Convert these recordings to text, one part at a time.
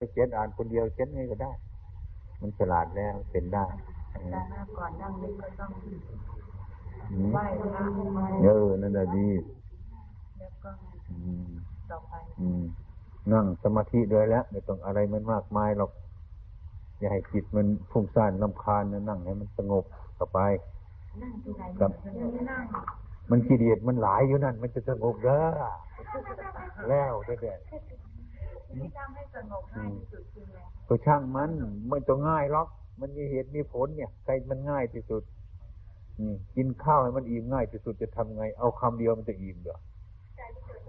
เขียนอ่านคนเดียวเขียนไงก็ได้ มันฉลาดแล้วเป็นได้แต่ก่อนนั่งนี่ก็ต้องอืมไหว้พระไหว้เออนั่นแหละดีแล้วก็อืมต่อไปอืมนั่งสมาธิด้วยแล้วไม่ต้องอะไรมันมากมายหรอกอย่าให้จิตมันฟุ้งซ่านลำคาญนะนั่งให้มันสงบต่อไปนั่งที่ไหนครับนั่งมันกิเลสมันหลายอยู่นั่น มันจะสงบเด้อแล้วเด็ด ที่ทำให้สงบง่ายที่สุดคืออะไรก็ช่างมันไม่ต้องง่ายหรอก มันมีเหตุมีผลเนี่ยใครมันง่ายที่สุดอืมกินข้าวให้มันอิ่มง่ายที่สุดจะทำไง เอาคำเดียวมันจะอิ่มเหรอ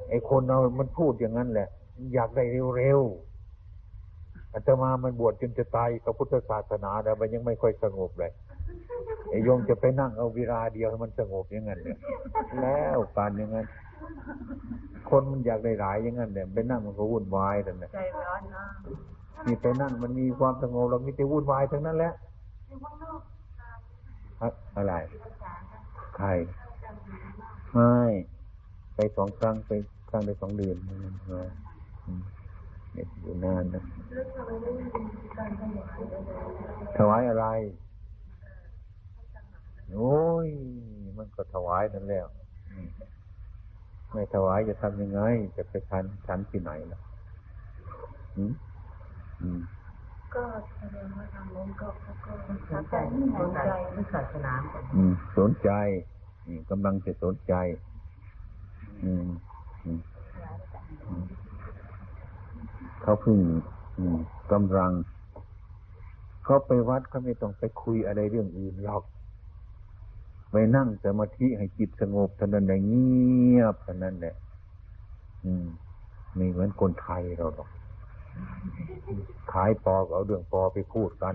ไอ้คนเรา มันพูดอย่างนั้นแหละ อยากได้เร็วๆอาตมามันบวชจนจะตายกับพุทธศาสนาแต่มันยังไม่ค่อยสงบเลยไอ้โยมจะไปนั่งเอาเวลาเดียวให้มันสงบอย่างนั้นเนี่ยแล้วการอย่างนั้น คนมันอยากได้หลายอย่างนั้นเนี่ยไปนั่งมันก็วุ่นวายแต่เนี่ยใจร้อนนะนี่ไปนั่งมันมีความสงบเรามีแต่วุ่นวายทั้งนั้นแหละอะอะไรใครไม่ไปสองครั้งไปครั้งไปสองเดือนมาอืมเนี่ยอยู่นานนะถวายอะไร โอ้ย มันก็ถวายนั่นแล้วอืม ไม่ถวายจะทำยังไง จะไปทันทันที่ไหนล่ะอืมอืมก็แสดงว่าทางโน้นก็ก็สนใจสนใจเรื่ศาสนาอืมสนใจกำลังจะสนใจ อืมเขาพิ่งกำลัง เขาไปวัดเขาไม่ต้องไปคุยอะไรเรื่องอื่นหรอก ไปนั่งสมาธิให้จิตสงบเท่านั้นแหละเงียบเท่านั้นแหละอืมไม่เหมือนคนไทยเราหรอกขายปอเอาเรื่องปอไปพูดกัน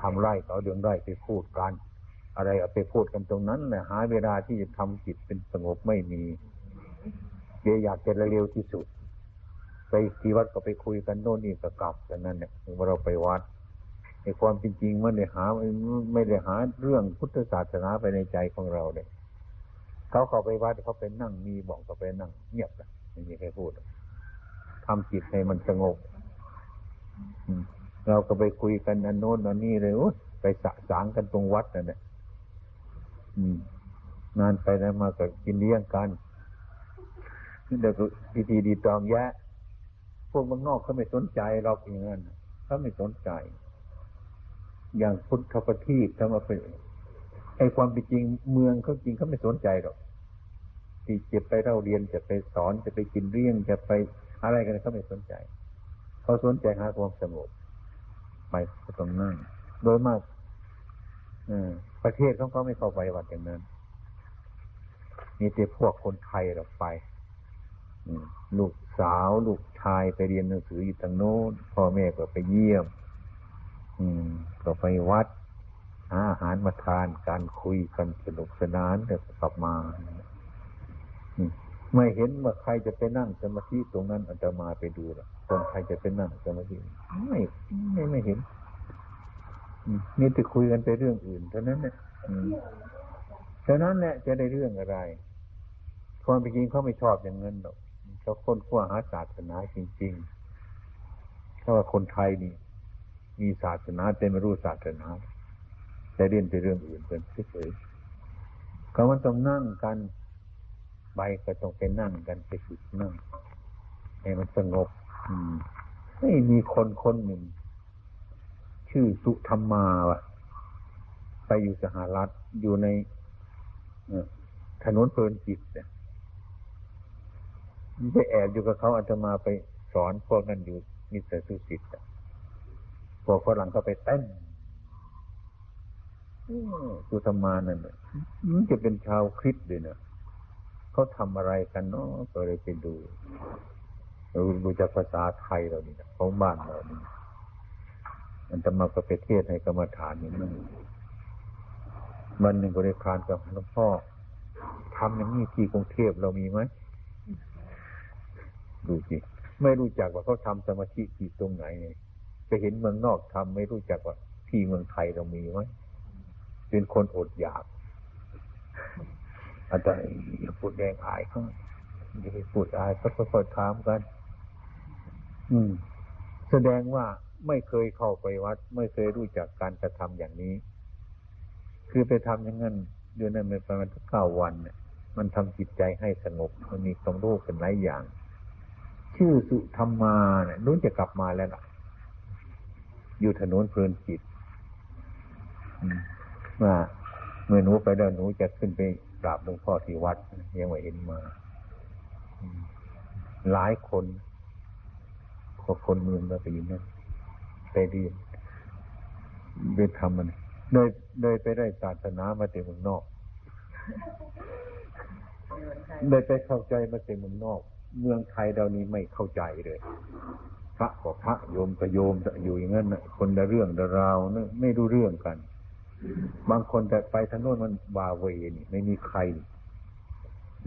ทำไร่เอาเรื่องไร่ไปพูดกัน อะไรเอาไปพูดกันตรงนั้นแหละหาเวลาที่จะทำจิตเป็นสงบไม่มีเกอยากจะเร็วที่สุด ไปที่วัดก็ไปคุยกันโน่นนี่ก็กลับกันนั่นเนี่ยว่าเราไปวัด ในความเป็นจริงมันได้หาไม่ได้หาเรื่องพุทธศาสนาไปในใจของเราเลยเขาเข้าไปวัดเขาไปนั่งมีบอกเขาไปนั่ง เงียบนะไม่มีใครพูดทำจิตให้มันสงบเราก็ไปคุยกันอันโน้นอันนี้เลยไปสะสางกันตรงวัดนั่นแหละนานไปนั้นมาก็กินเลี้ยงกันเดี๋ยวก็พิธีดีตองแยะ พวกมืองนอกเขาไม่สนใจเราอย่างนั้นเขาไม่สนใจ อย่างพุทธปฏิทำมาเป็นไอ้ความเป็นจริงเมืองเขาจริงเขาไม่สนใจหรอกที่จะไปเล่าเรียนจะไปสอนจะไปกินเลี้ยงจะไปอะไรกันเขาไม่สนใจ เขาสนใจหาความสงบไปต้องนั่งโดยมากอประเทศของเขาไม่เข้าไปวัดอย่างนั้นมีแต่พวกคนไทยเราไปลูกสาว ลูกชายไปเรียนหนังสืออยู่ทางโน้นพ่อแม่ก็ไปเยี่ยม ก็ไปวัดหาอาหารมาทานการคุยกันสนุกสนานเดี๋ยวกลับมาไม่เห็นว่าใครจะไปนั่งสมาธิตรงนั้นอาตมาไปดูหรอกคนใครจะไปนั่งสมาธิไม่ไม่ไม่เห็นอืมมีแต่คุยกันไปเรื่องอื่นเท่านั้นเนี่ยเท่านั้นแหละจะได้เรื่องอะไรความเป็นจริงเขาไม่ชอบอย่างนั้นหรอกเขาค้นคว้าหาศาสนาจริงๆถ้าว่าคนไทยนี่ มีศาสนาแต่ไม่รู้ศาสนาแต่เรียนแต่เรื่องอื่นเป็นเฉยๆเขามันต้องนั่งกันใบก็ต้องไปนั่งกันไปฝึกนั่งให้มันสงบ อืมไม่มีคนคนหนึ่ง ชื่อสุธรรมาวะไปอยู่สหรัฐอยู่ในถนนเพลินจิตเนี่ยไปแอบอยู่กับเขาอาตมาไปสอนพวกนั้นอยู่มิสเตอร์สุสิตอะ พวกฝรั่งเขาไปเต้นสุธรรมานั่นน่ะมันจะเป็นชาวคริสต์เลยเนะเขาทำอะไรกันเนาะก็เลยไปดูราดูจากภาษาไทยเรานี่นะของบ้านเรานี่อันตมาก็ไปเทศให้กรรมฐานอย่างนั้นวันหนึ่งก็ได้คานกับหลวงพ่อทำอย่างนี้ที่กรุงเทพเรามีไหมดูสิไม่รู้จักว่าเขาทำสมาธิที่ตรงไหนไง ไปเห็นเมืองนอกทำไม่รู้จักว่าที่เมืองไทยเรามีไหมเป็นคนอดอยากอาจารย์อย่าพูดแดงอายเขาอย่าไปพูดอายก็ค่อยๆถามกัน อืม แสดงว่าไม่เคยเข้าไปวัด ไม่เคยรู้จักการกระทำอย่างนี้ คือไปทำอย่างนั้นเดือนนั้นเป็นประมาณเก้าวันเนี่ยมันทำจิตใจให้สงบมันมีความรู้กันหลายอย่าง ชื่อสุธรรมาเนี่ยนู้นจะกลับมาแล้วล่ะ อยู่ถนนเพลินจิตว่าเมื่อหนูไปแล้วหนูจะขึ้นไปกราบหลวงพ่อที่วัดยังไม่เห็นมาหลายคนพวกคนเมืองก็ไปยินนั่นไปเรีนไปทำมันโดยโดยไปได้ศาสนามาจากเมืองนอกโดยไปเข้าใจมาจากเมืองนอก เมืองไทยเรานี้ไม่เข้าใจเลย พระก็พระโยมก็โยมจะอยู่อย่างนั้นคนละเรื่องละราวนะไม่รู้เรื่องกัน บางคนแต่ไปทางโน้นมันวาเวนี่ไม่มีใคร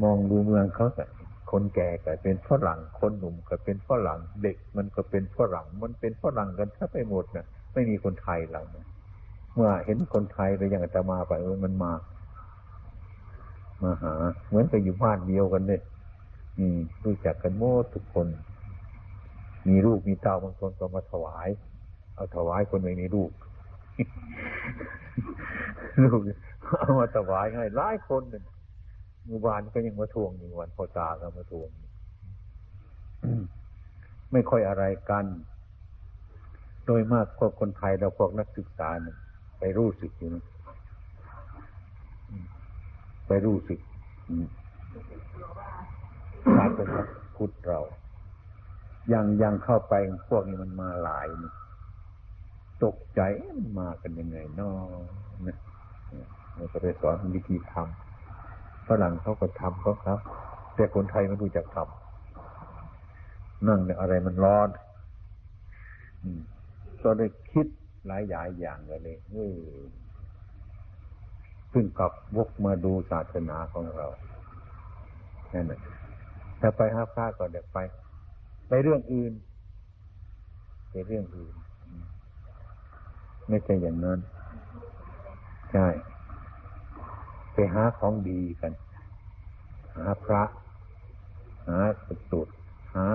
มองดูเมืองเขาแต่คนแก่ก็เป็นฝรั่งคนหนุ่มก็เป็นฝรั่งเด็กมันก็เป็นฝรั่งมันเป็นฝรั่งกันถ้าไปหมดนะไม่มีคนไทยเราเมื่อเห็นคนไทยไปอย่างอาตมาไปมันมามาหา เหมือนไปอยู่บ้านเดียวกันเลยอืมรู้จักกันโมดทุกคน มีลูกมีเต้าบางคนก็มาถวาย เอาถวายคนไม่มีลูก ลูกเอามาถวายให้หลายคนหนึ่งมือวานก็ยังมาทวงอยู่วันพอตาก็มาทวงไม่ค่อยอะไรกัน โดยมากพวกคนไทยเราพวกนักศึกษาเนี่ยไปรู้สึกอยู่นะไปรู้สึกศาสนาพุทธเรา ยังยังเข้าไปพวกนี้มันมาหลายนี่ตกใจมันมากันยังไงนอนะเราก็ไปสอนวิธีทำฝรั่งเขาก็ทำเขาครับ แต่คนไทยไม่รู้จักทำนั่งเนี่ยอะไรมันร้อนก็ได้คิดหลายอย่างอย่างเลยเฮ้ยพึ่งกลับวกมาดูศาสนาของเราแค่นั้นถ้าไปห้าพระก็เดี๋ยวไป ไปเรื่องอื่นไปเรื่องอื่น ไม่ใช่อย่างนั้นใช่ไปหาของดีกัน หาพระ หาสุดหา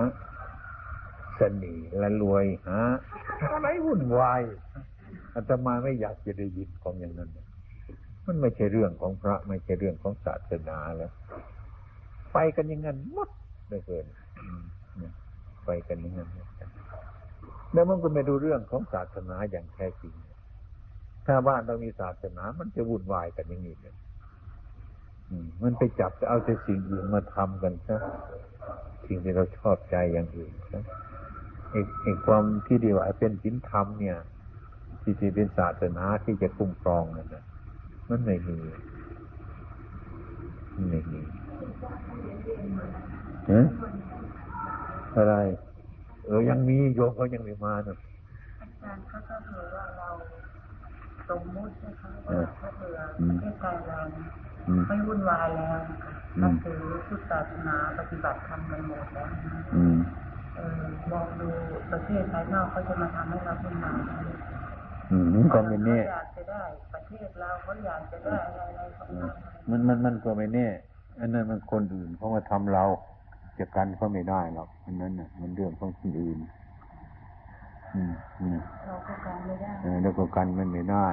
สนีละรวยหาอะไรวุ่นวายอาตมาไม่อยากจะได้ยินของอย่างนั้นมันไม่ใช่เรื่องของพระ ไม่ใช่เรื่องของศาสนาแล้ว ไปกันอย่างนั้นหมดเลยเกิน ไปกันอย่างนั้นแล้วมันก็ไม่ดูเรื่องของศาสนาอย่างแท้จริง ถ้าบ้านเรามีศาสนา มันจะวุ่นวายกันอย่างนี้เลยมันไปจับจะเอาแต่สิ่งอื่นมาทำกันซะสิ่งที่เราชอบใจอย่างอื่นซะไอ้ความที่ดีว่าเป็นศีลธรรมเนี่ย ที่ที่เป็นศาสนาที่จะคุ้มครองนั่นนะมันไม่มีไม่มีฮะ อะไรเออยังมีโยมเขายังไม่มาเนาะอาจารย์เขาก็คือว่าเราสมมุตินะคะว่าถ้าเผื่อประเทศไทยเราไม่วุ่นวายแล้วนะคะนับถือพุทธศาสนาปฏิบัติธรรมกันหมดแล้วมองดูประเทศภายนอกเขาจะมาทำให้เราขึ้นมาอืมก็ไม่แน่อยากจะได้ประเทศเราเขาอยากจะได้อะไรมันมันมันก็ไม่แน่อันนั้นมันคนอื่นเขามาทำเรา จะกันเขาไม่ได้หรอกอันนั้นน่ะ มันเรื่องของคนอื่น อืมเราก็กันไม่ได้เออแล้วก็กันมันไม่ได้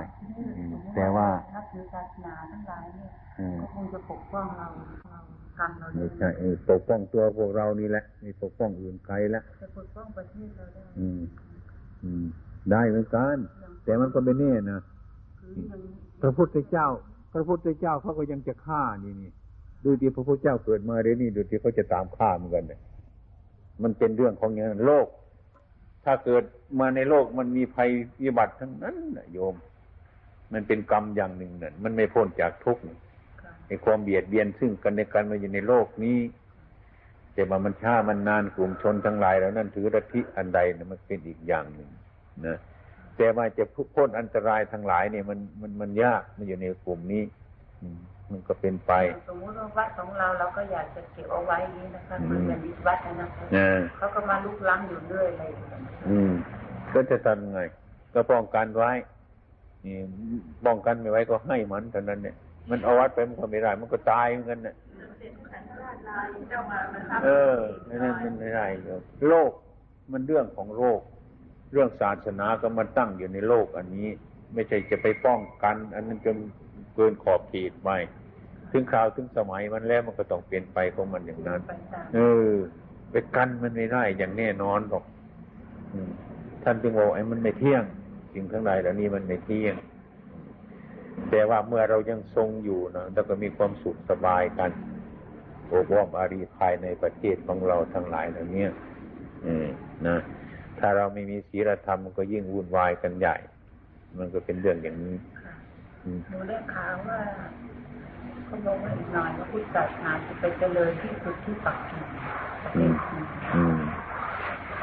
แต่ว่านับถือศาสนาทั้งหลายเนี่ยก็คงจะปกป้องเราไม่ใช่ปกป้องตัวพวกเรานี่แหละมีปกป้องอื่นไกลแล้วจะปกป้องประเทศเราได้อืม อืม ได้เหมือนกันแต่มันก็ไม่แน่นะพระพุทธเจ้า พระพุทธเจ้าเขาก็ยังจะฆ่านี่นี่ ดูที่พระพุทธเจ้าเกิดมาเดี๋ยวนี้ดูที่เขาจะตามฆ่าเหมือนกันเนี่ยมันเป็นเรื่องของอย่างนั้นโลก ถ้าเกิดมาในโลกมันมีภัยวิบัติทั้งนั้นนะโยม มันเป็นกรรมอย่างหนึ่งนั่นมันไม่พ้นจากทุกข์ในความเบียดเบียนซึ่งกันในกันมาอยู่ในโลกนี้แต่ว่ามันช้ามันนานกลุ่มชนทั้งหลายแล้วนั่นถือรัทิอันใดนะมันเป็นอีกอย่างหนึ่งนะแต่ว่าจะพ้นอันตรายทั้งหลายเนี่ยมันมันมันยากมันอยู่ในกลุ่มนี้ มันก็เป็นไป สมมติว่าวัดของเราเราก็อยากจะเก็บเอาไว้นี้นะคะเหมือนเป็นวัดนะคะเขาก็มาลุกล้ำอยู่เรื่อยอะไรอืม ก็จะทำไง ก็ป้องกันไว้นี่ป้องกันไม่ไว้ก็ให้มันเท่านั้นเนี่ย มันเอาวัดไปมันก็ไม่ได้มันก็ตายเหมือนกันเนี่ยเออนั่นมันไม่ได้โลกมันเรื่องของโรคเรื่องศาสนาก็มาตั้งอยู่ในโลกอันนี้ ไม่ใช่จะไปป้องกัน อันนั้นจนเกินขอบเขตไป ถึงคราวถึงสมัยมันแล้วมันก็ต้องเปลี่ยนไปของมันอย่างนั้น เออ ไปกันมันไม่ได้อย่างแน่นอนหรอกท่านจึงบอกไอ้มันไม่เที่ยงสิ่งทั้งหลายเหล่านี้มันไม่เที่ยง แต่ว่าเมื่อเรายังทรงอยู่นะแล้วก็มีความสุขสบายกันโอบอ้อมอารีภายในประเทศของเราทั้งหลายเหล่านี้นะถ้าเราไม่มีศีลธรรมมันก็ยิ่งวุ่นวายกันใหญ่ มันก็เป็นเรื่องอย่างนี้หนูได้ข่าวว่า เขาบอกว่าอีกหน่อยว่าพุทธศาสนาจะไปเจริญที่สุดที่ปักกิ่งประเทศจีน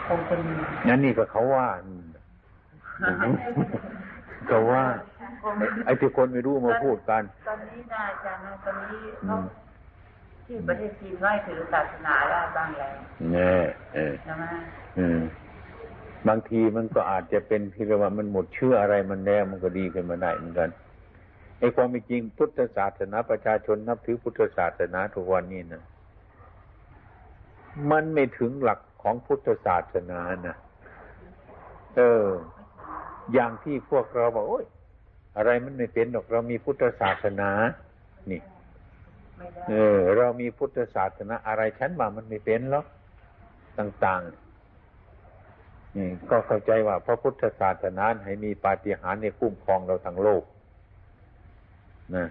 คงจะมีนั่นนี่ก็เขาว่าก็ว่า ไอ้ที่คนไม่รู้มาพูดกัน ตอนนี้ได้จ้ะนะตอนนี้เขาที่ประเทศจีนไหว้ถือศาสนาแล้วบางแล้วแน่เออใช่ไหมอืมบางทีมันก็อาจจะเป็นที่เรียกว่ามันหมดเชื่ออะไรมันแล้วมันก็ดีขึ้นมาได้เหมือนกัน ไอ้ความจริงพุทธศาสนาประชาชนนับถือพุทธศาสนาทุกวันนี้นะมันไม่ถึงหลักของพุทธศาสนานะเออ อย่างที่พวกเราบอกโอ้ยอะไรมันไม่เป็นหรอกเรามีพุทธศาสนา นี่เออ เรามีพุทธศาสนา อะไรฉันว่ามันไม่เป็นหรอกต่างๆนี่ก็เข้าใจว่าพระพุทธศาสนาให้มีปาฏิหาริย์ในคุ้มครองเราทั้งโลก นะ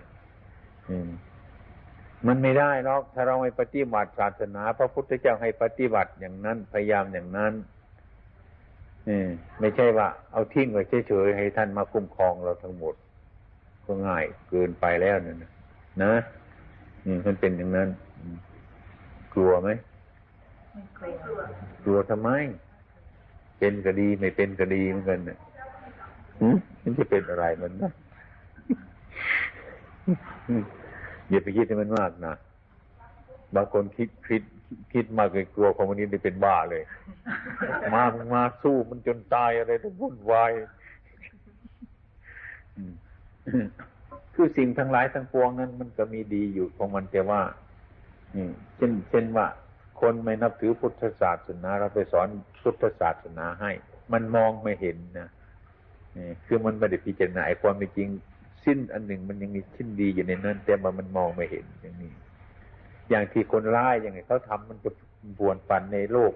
มันไม่ได้หรอกถ้าเราไม่ปฏิบัติศาสนา พระพุทธเจ้าให้ปฏิบัติอย่างนั้นพยายามอย่างนั้นอืมไม่ใช่ว่า เอาทิ้งไว้เฉยๆให้ท่านมาคุ้มครองเราทั้งหมด ก็ง่ายเกินไปแล้วนะนะอืมมันเป็นอย่างนั้น กลัวไหมกลัวทำไม เป็นก็ดี ไม่เป็นก็ดีเหมือนกันเนี่ยมันจะเป็นอะไรมันนะ อย่าไปคิดให้มันมากนะบางคนคิดคิดคิดมากเลยกลัวคอมมิวนิสต์เป็นบ้าเลย มามาสู้มันจนตายอะไรต้องวุ่นวายคือสิ่งทั้งหลายทั้งปวงนั้น มันก็มีดีอยู่ของมันแต่ว่าเช่น เช่นว่า คนไม่นับถือพุทธศาสนา เราไปสอนพุทธศาสนาให้ มันมองไม่เห็นนะคือมันไม่ได้พิจารณาความเป็นจริง สิ้นอันหนึ่งมันยังมีชิ้นดีอยู่ในนั้น แต่ว่ามันมองไม่เห็นอย่างนี้ อย่างที่คนร้ายอย่างไงเขาทำมันจะบวนปันในโลก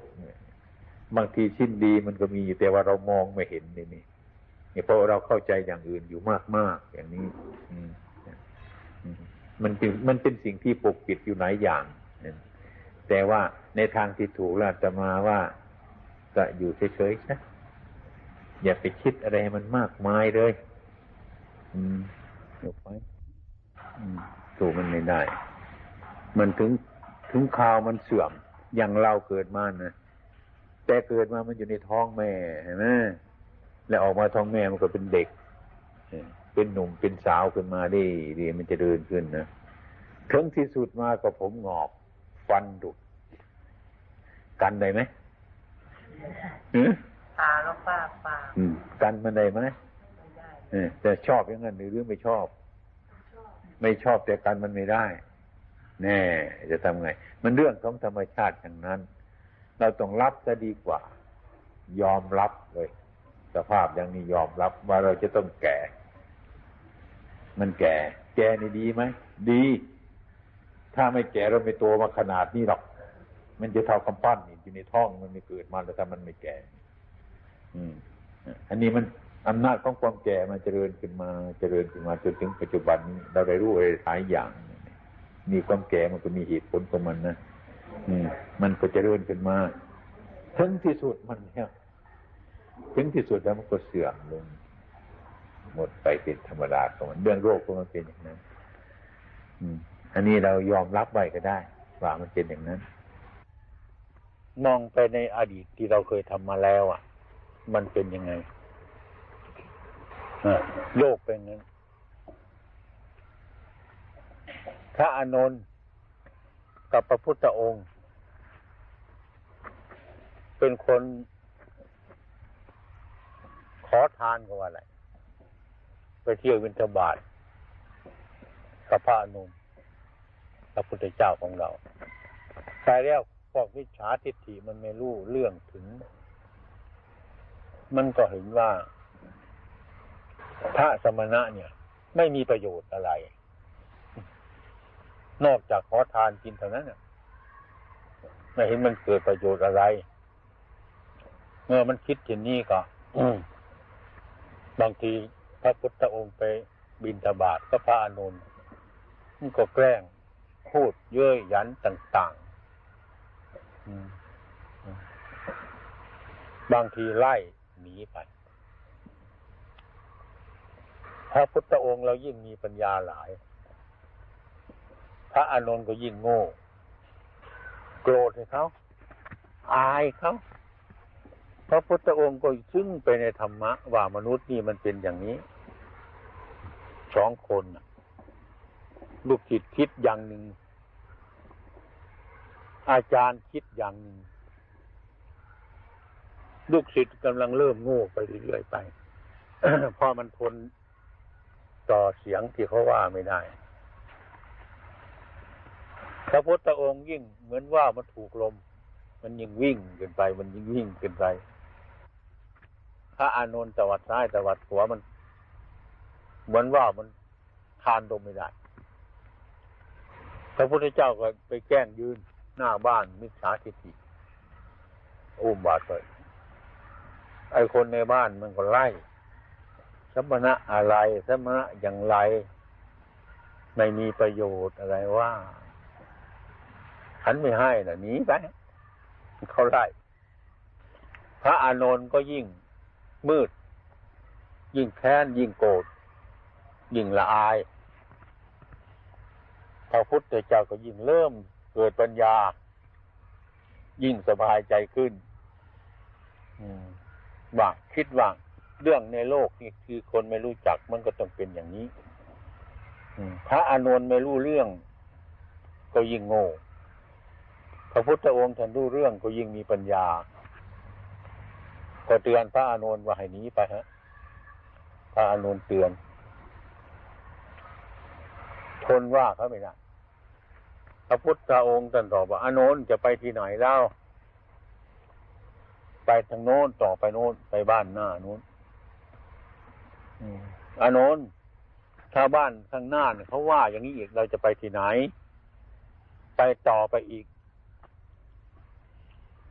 บางทีชิ้นดีมันก็มีอยู่แต่ว่าเรามองไม่เห็นนี่นี่เพราะเราเข้าใจอย่างอื่นอยู่มากมากอย่างนี้มันเป็นมันเป็นสิ่งที่ปกปิดอยู่หลายอย่างแต่ว่าในทางที่ถูกแล้วจะมาว่าก็อยู่เฉยๆนะอย่าไปคิดอะไรมันมากมายเลย อืม ยกไว้สู้มันไม่ได้ มันถึงถึงข่าวมันเสื่อม อย่างเราเกิดมานะแต่เกิดมามันอยู่ในท้องแม่เห็นไหมแล้วออกมาท้องแม่มันก็เป็นเด็ก เป็นหนุ่มเป็นสาวขึ้นมาดีดีมันจะเดินขึ้นนะถึงที่สุดมาก็ผมงอบฟันดุดกันได้ไหมตาแล้วป้าปากันมันได้ไหม แต่ชอบอย่างนั้นหรือไม่ชอบ ไม่ชอบแต่กันมันไม่ได้ แน่ จะทำไง มันเรื่องของธรรมชาติอย่างนั้น เราต้องรับจะดีกว่า ยอมรับเลย สภาพอย่างนี้ยอมรับว่าเราจะต้องแก่ มันแก่ แก่นี่ดีไหมดี ถ้าไม่แก่เราไม่โตมาขนาดนี้หรอก มันจะเท่ากำปั้นอยู่ในท้องมันไม่เกิดมาแล้วถ้ามันไม่แก่ อืมอันนี้มัน อำนาจของความแก่มันเจริญขึ้นมาเจริญขึ้นมาจนถึงปัจจุบันเราได้รู้อะไรหลายอย่าง มีความแก่มันก็มีเหตุผลของมันนะอืมมันก็เจริญขึ้นมาถึงที่สุดมันเนี่ยถึงที่สุดแล้วมันก็เสื่อมลงหมดไปเป็นธรรมดาของมันเรื่องโรคก็มันเป็นอย่างนั้นอืมอันนี้เรายอมรับไว้ก็ได้ ว่ามันเป็นอย่างนั้น มองไปในอดีตที่เราเคยทำมาแล้ว อะ มันเป็นยังไง โลกเป็นงั้น พระอานนท์กับพระพุทธองค์ เป็นคนขอทานกับอะไร ไปเที่ยววินทบาทกับพระอนุนพระพุทธเจ้าของเราใช่แล้วพวกวิชาทิฏฐิมันไม่รู้เรื่องถึง มันก็เห็นว่า พระสมณะเนี่ย ไม่มีประโยชน์อะไร นอกจากขอทานกินเท่านั้นไม่เห็นมันเกิดประโยชน์อะไร เมื่อมันคิดอย่างนี้ก็บางทีพระพุทธองค์ไปบินทบาทก็พระอนุนมันก็แกล้งพูดเย้ยยันต่างๆบางทีไล่หนีไป พระพุทธองค์เรายิ่งมีปัญญาหลาย พระอานนท์ก็ยิ่งโง่ โกรธให้เขาอายเขาพระพุทธองค์ก็ซึ่งไปในธรรมะ ว่ามนุษย์นี่มันเป็นอย่างนี้สองคนลูกศิษย์คิดอย่างหนึ่ง อาจารย์คิดอย่างหนึ่ง ลูกศิษย์กำลังเริ่มโง่ไปเรื่อยๆไปพอมันทน ต่อเสียงที่เขาว่าไม่ได้ พระพุทธองค์ยิ่งเหมือนว่ามันถูกลม มันยิ่งวิ่งเกินไป มันยิ่งวิ่งเกินไป พระอานนท์ตวัดซ้ายตวัดขวามัน เหมือนว่ามันทานลมไม่ได้ พระพุทธเจ้าก็ไปแกล้งยืนหน้าบ้านมิจฉาทิฏฐิอุ้มบาดเลยไอคนในบ้านมันก็ไล่ สมณะอะไร สมณะอย่างไร ไม่มีประโยชน์อะไรว่า ฉันไม่ให้น่ะหนีไปเขาไล่พระอานนท์ก็ยิ่งมืด ยิ่งแค้นยิ่งโกรธยิ่งละอาย พระพุทธเจ้าก็ยิ่งเริ่มเกิดปัญญา ยิ่งสบายใจขึ้นว่าคิดว่า เรื่องในโลกนี่คือคนไม่รู้จักมันก็ต้องเป็นอย่างนี้พระอานนท์ไม่รู้เรื่อง ก็ยิ่งโง่ พระพุทธองค์ท่านรู้เรื่องก็ยิ่งมีปัญญา ก็เตือนพระอานนท์ว่าให้หนีไปฮะ พระอานนท์เตือน ทนว่าเขาไม่ได้พระพุทธองค์ท่านตอบว่าอานนท์จะไปที่ไหนเล่าไปทางโน้นต่อไปโน้นไปบ้านหน้าโน้น อานนท์ชาวบ้านข้างหน้าเนี่ยเขาว่าอย่างนี้อีกเราจะไปที่ไหน ไปต่อไปอีก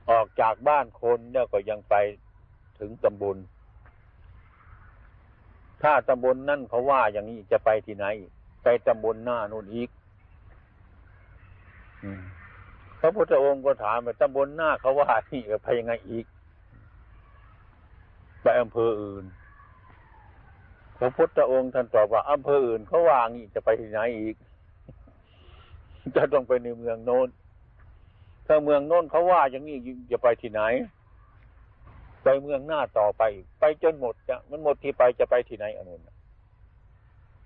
ออกจากบ้านคนเนี่ยก็ยังไปถึงตำบลถ้าตำบลนั่นเขาว่าอย่างนี้จะไปที่ไหน ไปตำบลหน้านู่นอีกพระพุทธองค์ก็ถามไปตำบลหน้าเขาว่าที่ไปยังไงอีก ไปอำเภออื่น พระพุทธองค์ท่านตอบว่าอำเภออื่นเขาว่างี้จะไปที่ไหนอีก จะต้องไปในเมืองโน้น ถ้าเมืองโน้นเขาว่าอย่างนี้จะไปที่ไหน ไปเมืองหน้าต่อไป ไปจนหมดจะมันหมดที่ไปจะไปที่ไหนอันุน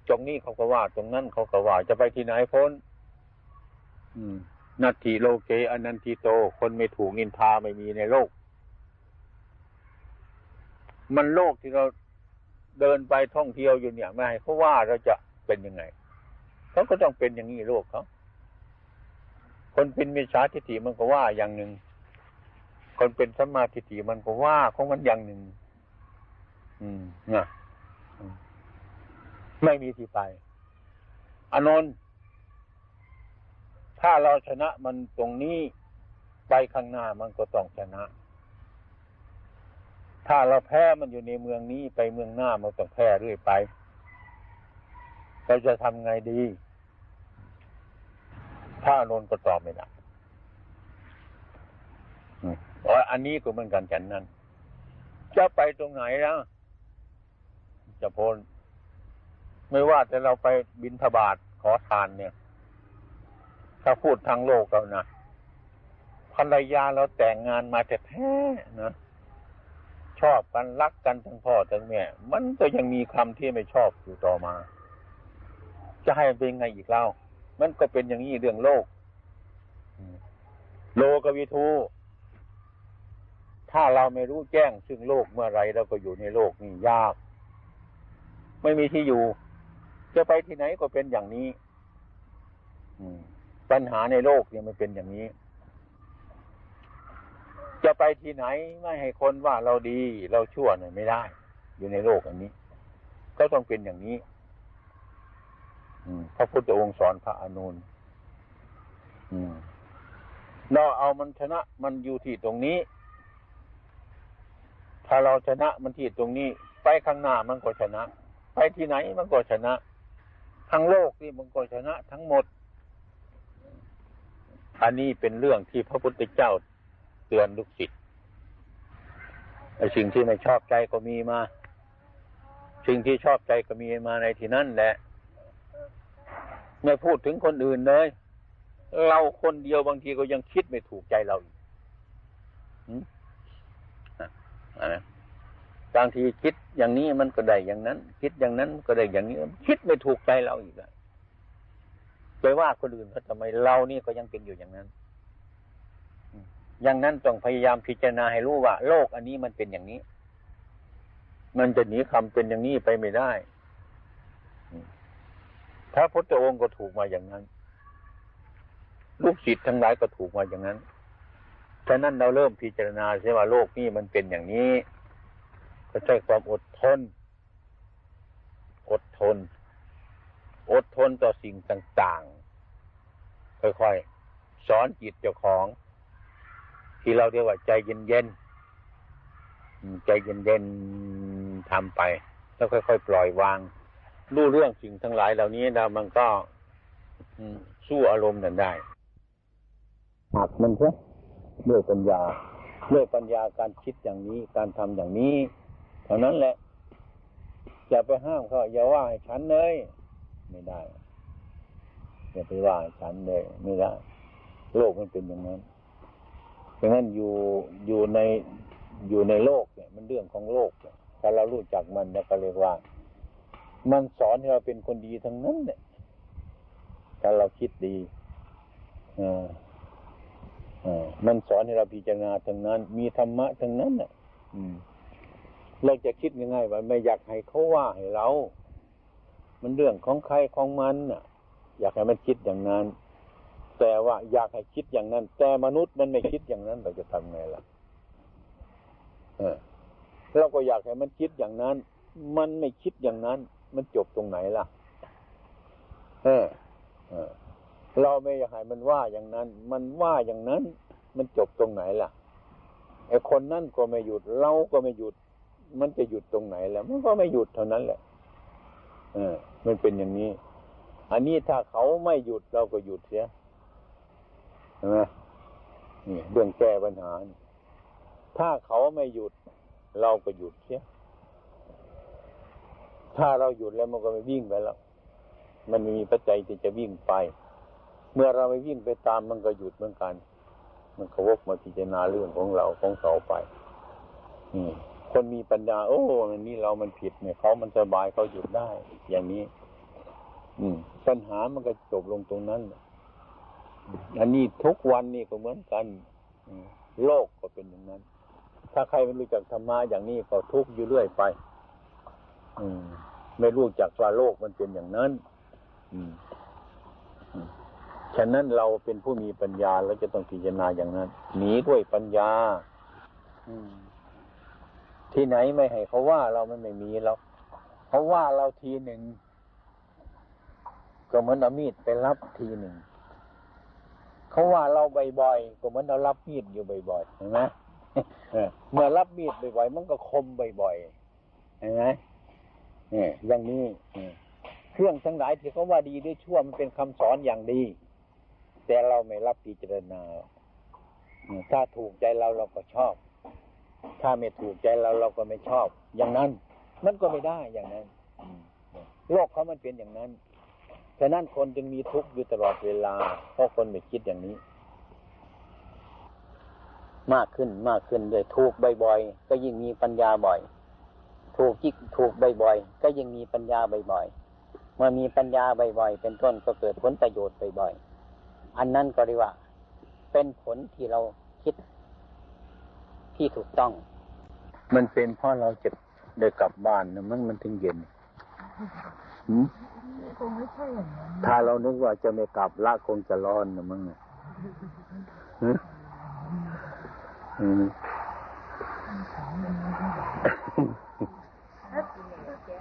ตรงนี้เขาก็ว่า ตรงนั้นเขาก็ว่า จะไปที่ไหนพ้นนาทีโลเกอนันติโต คนไม่ถูกนินทาไม่มีในโลก มันโลกที่เรา เดินไปท่องเที่ยวอยู่เนี่ยไม่ให้เขาว่าเราจะเป็นยังไงเขาก็ต้องเป็นอย่างนี้โลกเขาคนเป็นมิจฉาทิฏฐิมันก็ว่าอย่างหนึ่ง คนเป็นสัมมาธิฏฐิมันก็ว่าของมันอย่างหนึ่ง อืมนะไม่มีที่ไปอนนท์ถ้าเราชนะมันตรงนี้ไปข้างหน้ามันก็ต้องชนะ ถ้าเราแพ้มันอยู่ในเมืองนี้ไปเมืองหน้ามันต้องแพ้เรื่อยไปเราจะทำไงดีถ้านนก็ตอบไม่ได้อันนี้ก็เหมือนกันฉันนั้น จะไปตรงไหนแล้วจะพ้นไม่ว่าแต่เราไปบินทบาทขอทานเนี่ย ถ้าพูดทางโลกเรานะภรรยาเราแต่งงานมาแต่แท้นะ ชอบกันรักกันทั้งพ่อทั้งแม่ มันก็ยังมีคำที่ไม่ชอบอยู่ต่อมา จะให้เป็นไงอีกเล่า มันก็เป็นอย่างนี้เรื่องโลก โลกวิทู ถ้าเราไม่รู้แจ้งซึ่งโลกเมื่อไรเราก็อยู่ในโลกนี่ยาก ไม่มีที่อยู่ จะไปที่ไหนก็เป็นอย่างนี้ ปัญหาในโลกเนี่ยมันเป็นอย่างนี้ จะไปที่ไหนไม่ให้คนว่าเราดีเราชั่วเนี่ยไม่ได้ อยู่ในโลกอันนี้ ก็ต้องเป็นอย่างนี้พระพุทธองค์สอนพระอนุนเราเอามันชนะมันอยู่ที่ตรงนี้ ถ้าเราชนะมันที่ตรงนี้ ไปข้างหน้ามันก็ชนะ ไปที่ไหนมันก็ชนะ ทั้งโลกนี่มันก็ชนะทั้งหมด อันนี้เป็นเรื่องที่พระพุทธเจ้า เตือนลูกศิษย์ไอ้สิ่งที่ไม่ชอบใจก็มีมา สิ่งที่ชอบใจก็มีมาในที่นั่นแหละไม่พูดถึงคนอื่นเลย เราคนเดียวบางทีก็ยังคิดไม่ถูกใจเราอีกบางทีคิดอย่างนี้มันก็ได้อย่างนั้น คิดอย่างนั้นก็ได้อย่างนี้ คิดไม่ถูกใจเราอีกแล้วไปว่าคนอื่นเขาทำไมเรานี่ก็ยังเป็นอยู่อย่างนั้น อย่างนั้นต้องพยายามพิจารณาให้รู้ว่า โลกอันนี้มันเป็นอย่างนี้ มันจะหนีคำเป็นอย่างนี้ไปไม่ได้พระพุทธองค์ก็ถูกมาอย่างนั้น ลูกศิษย์ทั้งหลายก็ถูกมาอย่างนั้นฉะนั้นเราเริ่มพิจารณาใช่ว่าโลกนี้มันเป็นอย่างนี้ ก็ใช้ความอดทน อดทน อดทนต่อสิ่งต่างๆ ค่อยๆ สอนจิตเจ้าของ ที่เราเรียกว่าใจเย็นๆใจเย็นๆทำไป แล้วค่อยๆปล่อยวาง รู้เรื่องสิ่งทั้งหลายเหล่านี้แล้วมันก็สู้อารมณ์นั้นได้หักมันเถอะด้วยปัญญาด้วยปัญญาการคิดอย่างนี้การทำอย่างนี้เท่านั้นแหละอย่าไปห้ามเขาอย่าว่าให้ฉันเลยไม่ได้อย่าไปว่าฉันเลยไม่ได้โลกมันเป็นอย่างนั้น ดังนั้นอยู่อยู่ในอยู่ในโลกเนี่ย มันเรื่องของโลกถ้าเรารู้จักมันเนี่ยก็เรียกว่า มันสอนให้เราเป็นคนดีทั้งนั้นเนี่ยถ้าเราคิดดีอ่าอ่ามันสอนให้เราพิจารณาทั้งนั้น มีธรรมะทั้งนั้นเนี่ยอืมเราจะคิดง่ายๆว่าไม่อยากให้เขาว่าให้เรา มันเรื่องของใครของมันน่ะ อยากให้มันคิดอย่างนั้น แต่ว่าอยากให้คิดอย่างนั้น แต่มนุษย์มันไม่คิดอย่างนั้นเราจะทำไงล่ะเออเราก็อยากให้มันคิดอย่างนั้น มันไม่คิดอย่างนั้น มันจบตรงไหนล่ะเออเออเราไม่อยากให้มันว่าอย่างนั้น มันว่าอย่างนั้น มันจบตรงไหนล่ะไอ้คนนั่นก็ไม่หยุด เราก็ไม่หยุด มันจะหยุดตรงไหนแล้วมันก็ไม่หยุดเท่านั้นแหละ เออ มันเป็นอย่างนี้ อันนี้ถ้าเขาไม่หยุดเราก็หยุดเสีย ช่ไหมนี่เรื่องแก้ปัญหา ถ้าเขาไม่หยุด เราก็หยุดเสียถ้าเราหยุดแล้วมันก็ไม่วิ่งไปแล้ว มันมีปัจจัยที่จะวิ่งไป เมื่อเราไม่วิ่งไปตามมันก็หยุดเหมือนกัน มันก็วกมาพิจารณาเรื่องของเราของเขาไปนี่คนมีปัญญา โอ้อันนี้เรามันผิดเนี่ยเขามันสบายเขาหยุดได้ อย่างนี้ อืม ปัญหามันก็จบลงตรงนั้น อันนี้ทุกวันนี่ก็เหมือนกันโลกก็เป็นอย่างนั้น ถ้าใครไม่รู้จักธรรมะอย่างนี้ก็ทุกข์อยู่เรื่อยไป อืม ไม่รู้จักว่าโลกมันเป็นอย่างนั้น อืมฉะนั้นเราเป็นผู้มีปัญญาเราจะต้องพิจารณาอย่างนั้นหนีด้วยปัญญาที่ไหนไม่ให้เขาว่าเรามันไม่มีแล้วเขาว่าเราทีหนึ่งก็เหมือนเอามีดไปรับทีหนึ่ง เขาว่าเราบ่อยๆก็เหมือนเรารับมีดอยู่บ่อยๆเห็นไหมเมื่อรับมีดบ่อยๆมันก็คมบ่อยๆเห็นไหมเนี่ยอย่างนี้เครื่องทั้งหลายที่เขาว่าดีด้วยชั่วมันเป็นคำสอนอย่างดี แต่เราไม่รับพิจารณาถ้าถูกใจเราเราก็ชอบ ถ้าไม่ถูกใจเราเราก็ไม่ชอบ อย่างนั้น มันก็ไม่ได้อย่างนั้น โลกเขามันเป็นอย่างนั้น ฉะนั้นคนจึงมีทุกข์อยู่ตลอดเวลา เพราะคนไม่คิดอย่างนี้ มากขึ้นมากขึ้นเลยถูกบ่อยๆก็ยิ่งมีปัญญาบ่อย ถูกจิกถูกบ่อยๆก็ยิ่งมีปัญญาบ่อยๆเมื่อมีปัญญาบ่อยๆเป็นต้นก็เกิดผลประโยชน์บ่อยๆอันนั้นก็เรียกว่า เป็นผลที่เราคิด ที่ถูกต้อง มันเป็นเพราะเราจะได้กลับบ้านนะมันมันถึงเย็น คงไม่ใช่อย่างนั้นถ้าเรานึกว่าจะไม่กลับละคงจะร้อนนะมั้งเออืม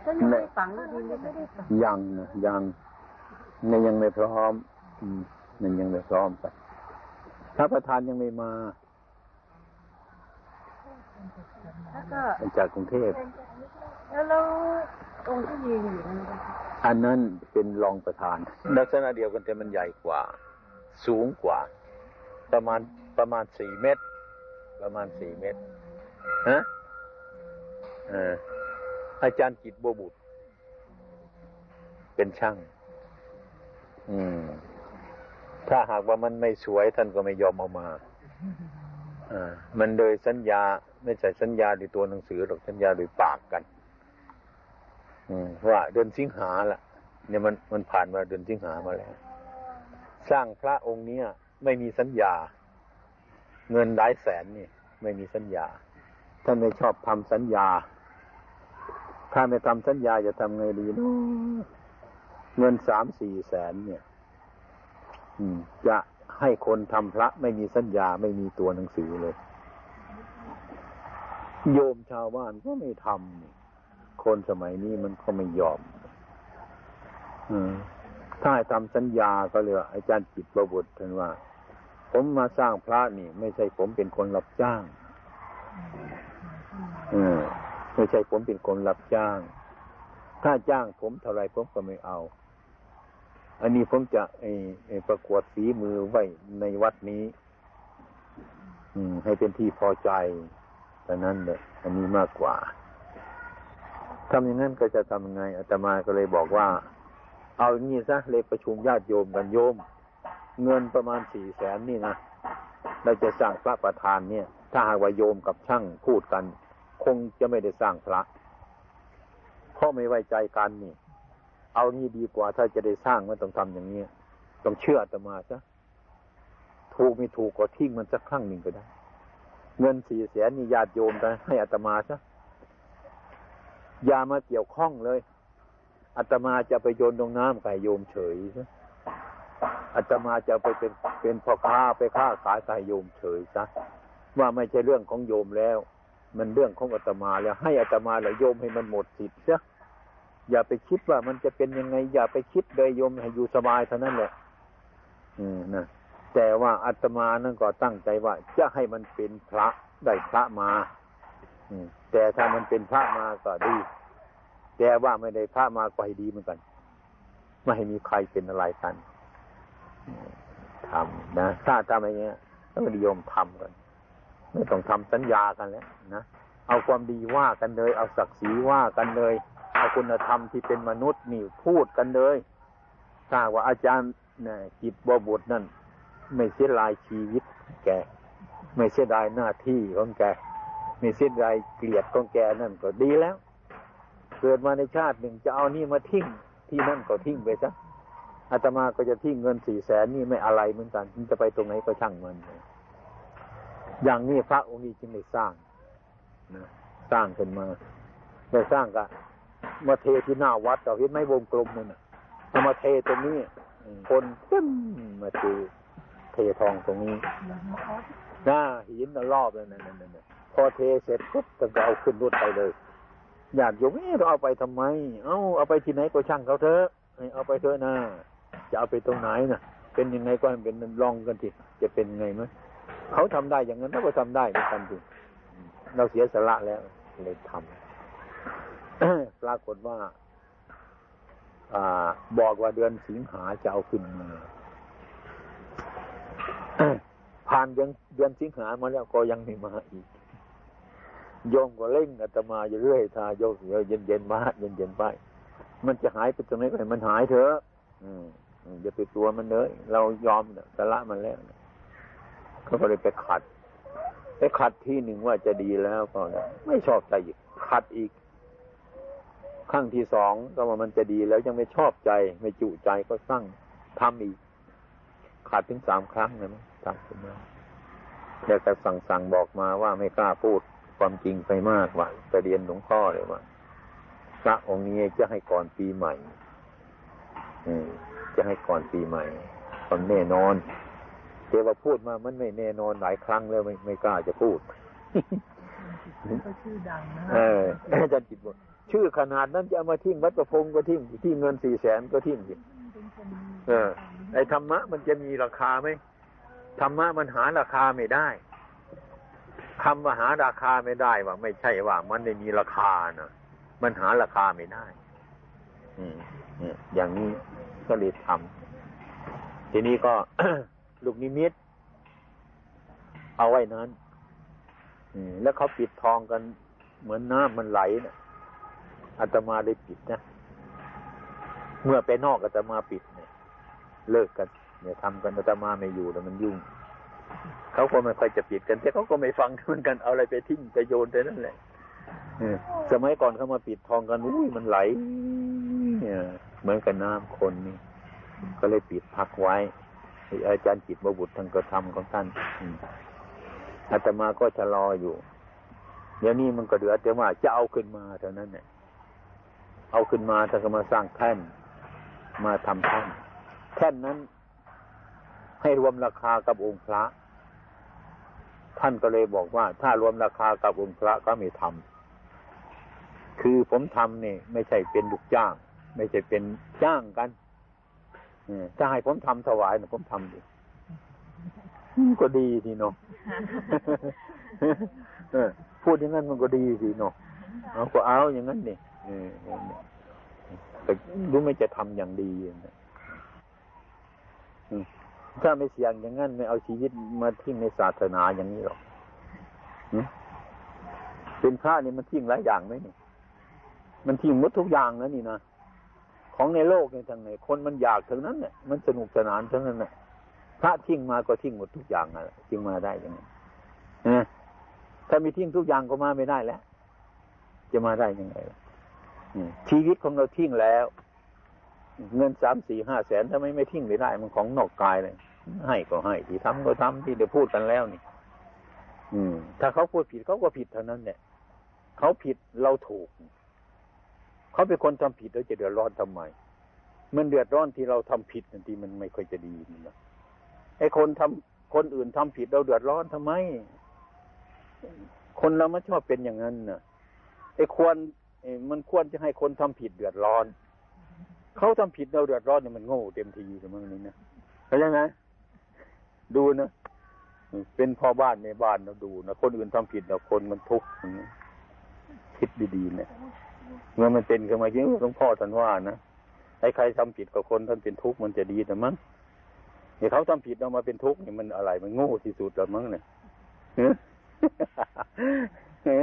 ท่านยังไม่ได้ฟังก็ดีไม่ได้ฟังยังนะยังในยังไม่พร้อม อืมนั่นยังไม่พร้อมไปพระประธานยังไม่มาแล้วก็มาจากกรุงเทพแล้วเราองค์ที่ยืนอยู่นั่นนะคะ อันนั้นเป็นรองประธาน ลักษณะเดียวกันแต่มันใหญ่กว่า สูงกว่า ประมาณประมาณสี่เมตร ประมาณสี่เมตรฮะเอออาจารย์กิตบัวบุตร เป็นช่าง อืม ถ้าหากว่ามันไม่สวยท่านก็ไม่ยอมเอามาอ่ามันโดยสัญญา ไม่ใช่สัญญาด้วยตัวหนังสือหรอกสัญญาโดยปากกัน ว่าเดือนสิงหาล่ะ เนี่ยมันมันผ่านมาเดือนสิงหามาแล้ว สร้างพระองค์เนี้ยไม่มีสัญญา เงินหลายแสนนี่ไม่มีสัญญา ท่านไม่ชอบทำสัญญา ถ้าไม่ทำสัญญาจะทำไงดีเนาะเงินสามสี่แสนเนี่ย อืม จะให้คนทำพระไม่มีสัญญาไม่มีตัวหนังสือเลย โยมชาวบ้านก็ไม่ทำนี่ คนสมัยนี้มันก็ไม่ยอม อืมถ้าทำสัญญาก็เลยว่าอาจารย์จิตประบุท่านว่า ผมมาสร้างพระนี่ ไม่ใช่ผมเป็นคนรับจ้างไม่ใช่ผมเป็นคนรับจ้าง ถ้าจ้างผมเท่าไรผมก็ไม่เอา อันนี้ผมจะไอ้ประกวดฝีมือไว้ในวัดนี้ อืม ให้เป็นที่พอใจแต่นั้นเลยอันนี้มากกว่า ทำอย่างนั้นก็จะทำยังไงอาตมาก็เลยบอกว่า เอาอย่างนี้ซะเลยประชุมญาติโยมกันโยม เงินประมาณสี่แสนนี่นะเราจะสร้างพระประธานเนี่ย ถ้าหากว่าโยมกับช่างพูดกัน คงจะไม่ได้สร้างพระเพราะไม่ไว้ใจกันนี่เอางี้ดีกว่าถ้าจะได้สร้างมันต้องทำอย่างนี้ต้องเชื่ออาตมาซะถูกไม่ถูกก็ทิ้งมันสักครั้งหนึ่งก็ได้ เงินสี่แสนนี่ญาติโยมไปให้อาตมาซะ อย่ามาเกี่ยวข้องเลยอาตมาจะไปโยนลงน้ำไก่โยมเฉยซะอาตมาจะไปเป็นเป็นพ่อค้าไปค้าขายไก่โยมเฉยซะว่าไม่ใช่เรื่องของโยมแล้ว มันเรื่องของอาตมาแล้ว ให้อาตมาแล้วโยมให้มันหมดสิทธิ์ซะอย่าไปคิดว่ามันจะเป็นยังไง อย่าไปคิดเลยโยมให้อยู่สบายเท่านั้นแหละอืมนะแต่ว่าอาตมานั่นก็ตั้งใจว่าจะให้มันเป็นพระได้พระมา แต่ถ้ามันเป็นพระมาก็ดี แต่ว่าไม่ได้พระมาก็ให้ดีเหมือนกัน ไม่ให้มีใครเป็นอะไรกันทำนะถ้าทำอะไรเงี้ยต้องนิยมทำกันไม่ต้องทำสัญญากันแล้วนะเอาความดีว่ากันเลย เอาศักดิ์ศรีว่ากันเลย เอาคุณธรรมที่เป็นมนุษย์นี่พูดกันเลยถ้าว่าอาจารย์นะจิตบวบุตรนั่น ไม่เสียดายชีวิตแก ไม่เสียดายหน้าที่ของแก ไม่เสียดายเกลียดของแกนั่นก็ดีแล้ว เกิดมาในชาติหนึ่งจะเอานี่มาทิ้งที่นั่นก็ทิ้งไปซะอาตมาก็จะทิ้งเงินสี่แสนนี่ไม่อะไรเหมือนกันมันจะไปตรงไหนก็ช่างมัน อย่างนี้พระองค์นี้จึงได้สร้างนะสร้างขึ้นมาได้สร้างกะมาเทที่หน้าวัดเราเห็นไหมวงกลมนั่นน่ะเอามาเทตรงนี้คนเต็มมาเทเททองตรงนี้หน้าหินน่ะรอบเลยนั่นนั่นนั่น พอเทเสร็จปุ๊บก็เอาขึ้นรถไปเลยญาติโยมเอ๊ะเราเอาไปทำไม เอาเอาไปที่ไหนก็ช่างเขาเถอะเอาไปเถอะนะจะเอาไปตรงไหนน่ะเป็นยังไงก็เป็นลองกันทีจะเป็นไงไหมเขาทำได้อย่างนั้นเราก็ทำได้เหมือนกันจริงเราเสียสละแล้วเลยทำปรากฏว่าอ่าบอกว่าเดือนสิงหาจะเอาขึ้นมาผ่านเดือนเดือนสิงหามาแล้วก็ยังไม่มาอีก โยมก็เล่งอาตมาอยู่เรื่อยทาโยมเย็นเย็นมาเย็นเย็นไป มันจะหายไปตรงไหนก็ให้มันหายเถอะอืมอย่าไปตัวมันเลยเรายอมสละมันแล้วเขาก็เลยไปขัด ไปขัดที่หนึ่งว่าจะดีแล้วก็ไม่ชอบใจอีกขัดอีกครั้งที่สองก็ว่ามันจะดีแล้วยังไม่ชอบใจ ไม่จุใจก็สร้างทำอีกขัดถึงสามครั้งเลยมั้งทำขึ้นมแล้วก็สั่งสั่งบอกมาว่าไม่กล้าพูด ความจริงไปมากว่าจะเรียนหลวงพ่อเลยว่าพระองค์นี้จะให้ก่อนปีใหม่ อืม จะให้ก่อนปีใหม่ความแน่นอนแต่ว่าพูดมามันไม่แน่นอนหลายครั้งแล้วไม่ไม่กล้าจะพูดก็ชื่อดังนะเอออาจารย์จิตบอกชื่อขนาดนั้นจะเอามาทิ้งวัดประพงก็ทิ้งที่เงินสี่แสนก็ทิ้งสิเออ ไอ้ธรรมะมันจะมีราคาไหมธรรมะมันหาราคาไม่ได้ คำว่าหาราคาไม่ได้ว่าไม่ใช่ว่า มันไม่มีราคานะมันหาราคาไม่ได้อืมอย่างนี้ก็เลยทำทีนี้ก็ลูกนิมิต เอาไว้นั้นแล้วเขาปิดทองกัน เหมือนน้ำมันไหลนะอาตมาได้ปิดนะ เมื่อไปนอกอาตมาปิดเนี่ย เลิกกันเนี่ยทำกันอาตมาไม่อยู่แล้วมันยุ่ง เขาก็ไม่ค่อยจะปิดกันแต่เขาก็ไม่ฟังเหมือนกันเอาอะไรไปทิ้งไปโยนไปนั่นแหละสมัยก่อนเขามาปิดทองกันอุ้ยมันไหลเหมือนกับน้ำคนนี่ก็เลยปิดพักไว้ อาจารย์จิตบบุตรทานก็ทำของท่านอาตมาก็ชะลออยู่ เดี๋ยวนี้มันก็เดือดแต่ว่าจะเอาขึ้นมาเท่านั้นเนี่ยเอาขึ้นมาถ้าก็มาสร้างแท่น มาทำแท่นแท่นนั้น ให้รวมราคากับองค์พระ ท่านก็เลยบอกว่า ถ้ารวมราคากับองค์พระก็ไม่ทำคือผมทำนี่ไม่ใช่เป็นลูกจ้าง ไม่ใช่เป็นจ้างกันถ้าให้ผมทำถวายนะผมทำดีก็ดีทีเนาะพูดอย่างนั้นมันก็ดีทีเนาะเอาก็เอาอย่างนั้นนี่แต่รู้ไม่จะทำอย่างดีนะ ถ้าไม่เสี่ยงอย่างนั้นไม่เอาชีวิตมาทิ้งในศาสนาอย่างนี้หรอกเป็นพระนี่มันทิ้งหลายอย่างไหมนี่ มันทิ้งหมดทุกอย่างนะนี่นะของในโลกในทางไหนคนมันอยากถึงนั้นเนี่ยมันสนุกสนานทั้งนั้นแหละพระทิ้งมาก็ทิ้งหมดทุกอย่างนะทิ้งมาได้ยังไงถ้ามีทิ้งทุกอย่างก็มาไม่ได้แล้ว จะมาได้ยังไงล่ะชีวิตของเราทิ้งแล้ว เงินสามสี่ห้าแสนถ้าไม่ไม่ทิ้งไม่ได้ มันของนอกกายเลย ให้ก็ให้ ที่ทำก็ทำที่เดี๋ยวพูดกันแล้วนี่ อืม ถ้าเขาพูดผิดเขาก็ผิดเท่านั้นเนี่ยเขาผิดเราถูก เขาเป็นคนทำผิดแล้วจะเดือดร้อนทำไม มันเดือดร้อนที่เราทำผิดนั่นที่มันไม่ค่อยจะดีนี่นะไอ้คนทำคนอื่นทำผิดเราเดือดร้อนทำไม คนเราไม่ชอบเป็นอย่างนั้นน่ะไอ้ควรมันควรจะให้คนทำผิดเดือดร้อน เขาทำผิดเราเดือดร้อนเนี่ยมันโง่เต็มทีอยู่เมั้งนี่นะเข้าใจไหมดูนะเป็นพ่อบ้านในบ้านเราดูนะคนอื่นทำผิดเราคนมันทุกข์คิดดีๆเนี่ยเมื่อมันเป็นขึ้นมาจริงหลวงพ่อท่านว่านะไอ้ใครทำผิดกับคนท่านเป็นทุกข์มันจะดีแต่มั้งเนี่ยเขาทำผิดเอามาเป็นทุกข์เนี่ยมันอะไรมันโง่ที่สุดแล้วมั้งเนี่ยเฮ้เฮ้